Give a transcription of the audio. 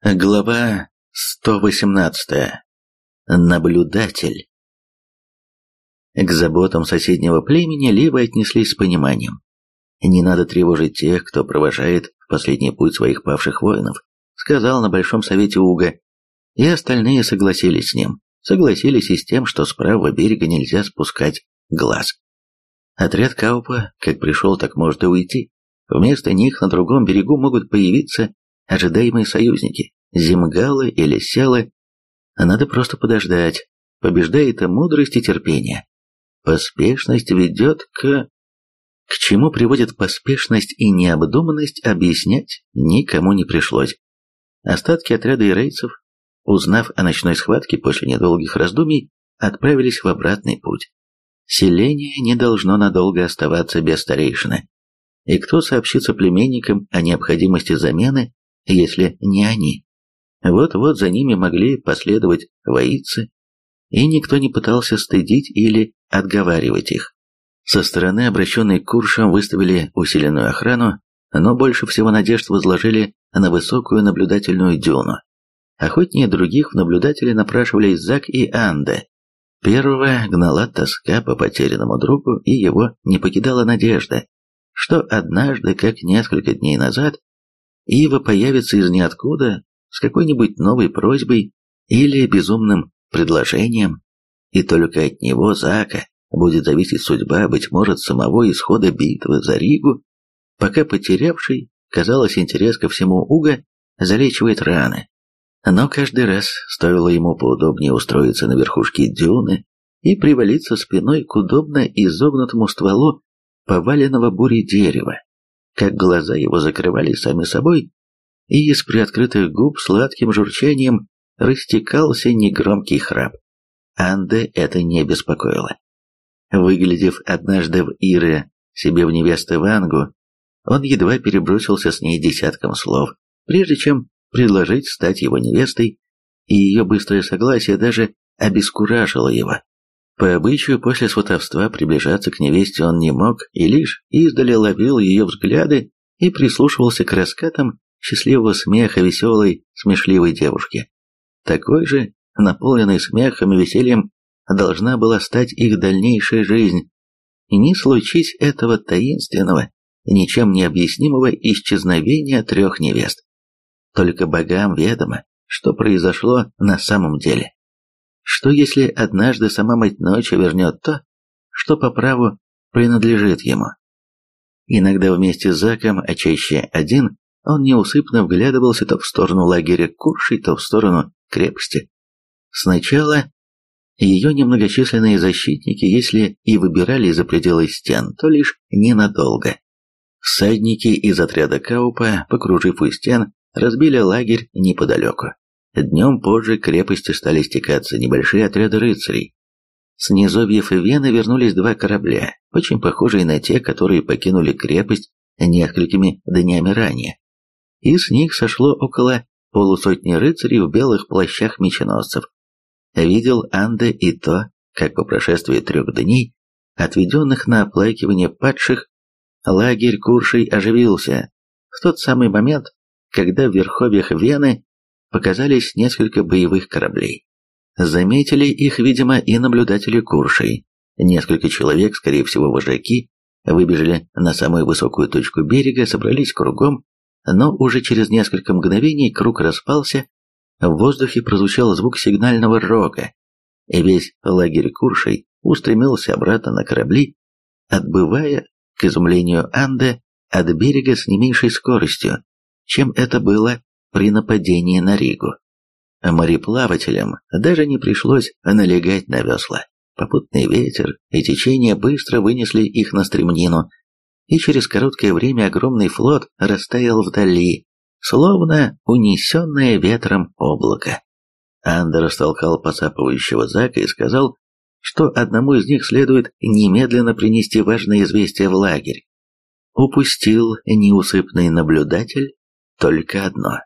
Глава 118. Наблюдатель. К заботам соседнего племени ливы отнеслись с пониманием. «Не надо тревожить тех, кто провожает в последний путь своих павших воинов», сказал на Большом Совете Уга, и остальные согласились с ним. Согласились и с тем, что с правого берега нельзя спускать глаз. Отряд Каупа как пришел, так может и уйти. Вместо них на другом берегу могут появиться ожидаемые союзники, Земгалы или Сялы. Надо просто подождать. Побеждает мудрость, и терпение. Поспешность ведет к... К чему приводит поспешность и необдуманность, объяснять никому не пришлось. Остатки отряда ирейцев, узнав о ночной схватке после недолгих раздумий, отправились в обратный путь. Селение не должно надолго оставаться без старейшины. И кто сообщит соплеменникам о необходимости замены, если не они. Вот-вот за ними могли последовать воицы, и никто не пытался стыдить или отговаривать их. Со стороны, обращенной к Куршам, выставили усиленную охрану, но больше всего надежд возложили на высокую наблюдательную дюну. Охотнее других в наблюдатели напрашивались Зак и Анда. Первого гнала тоска по потерянному другу, и его не покидала надежда, что однажды, как несколько дней назад, Ива появится из ниоткуда с какой-нибудь новой просьбой или безумным предложением, и только от него, Зака, будет зависеть судьба, быть может, самого исхода битвы за Ригу, пока потерявший, казалось, интерес ко всему Уга залечивает раны. Но каждый раз стоило ему поудобнее устроиться на верхушке дюны и привалиться спиной к удобно изогнутому стволу поваленного бурей дерева, как глаза его закрывались сами собой, и из приоткрытых губ сладким журчанием растекался негромкий храп. Анде это не беспокоило. Выглядев однажды в Ире себе в невесты Вангу, он едва перебросился с ней десятком слов, прежде чем предложить стать его невестой, и ее быстрое согласие даже обескуражило его. По обычаю, после сватовства приближаться к невесте он не мог и лишь издали ловил ее взгляды и прислушивался к раскатам счастливого смеха веселой, смешливой девушки. Такой же, наполненный смехом и весельем, должна была стать их дальнейшая жизнь. И не случись этого таинственного, ничем не объяснимого исчезновения трех невест. Только богам ведомо, что произошло на самом деле. Что если однажды сама мать ночи вернет то, что по праву принадлежит ему? Иногда вместе с Заком, а чаще один, он неусыпно вглядывался то в сторону лагеря Куршей, то в сторону крепости. Сначала ее немногочисленные защитники, если и выбирали за пределы стен, то лишь ненадолго. Всадники из отряда Каупа, покружив у стен, разбили лагерь неподалеку. Днем позже к крепости стали стекаться небольшие отряды рыцарей. С низовьев и Вены вернулись два корабля, очень похожие на те, которые покинули крепость несколькими днями ранее. И с них сошло около полусотни рыцарей в белых плащах меченосцев. Видел Анде и то, как по прошествии трех дней, отведенных на оплакивание падших, лагерь Куршей оживился. В тот самый момент, когда в верховьях Вены показались несколько боевых кораблей. Заметили их, видимо, и наблюдатели Куршей. Несколько человек, скорее всего вожаки, выбежали на самую высокую точку берега, собрались кругом, но уже через несколько мгновений круг распался, в воздухе прозвучал звук сигнального рога, и весь лагерь Куршей устремился обратно на корабли, отбывая, к изумлению Анде, от берега с не меньшей скоростью, чем это было при нападении на Ригу. Мореплавателям даже не пришлось налегать на весла. Попутный ветер и течение быстро вынесли их на стремнину, и через короткое время огромный флот растаял вдали, словно унесенное ветром облако. Андер растолкал посапывающего Зака и сказал, что одному из них следует немедленно принести важное известие в лагерь. Упустил неусыпный наблюдатель только одно.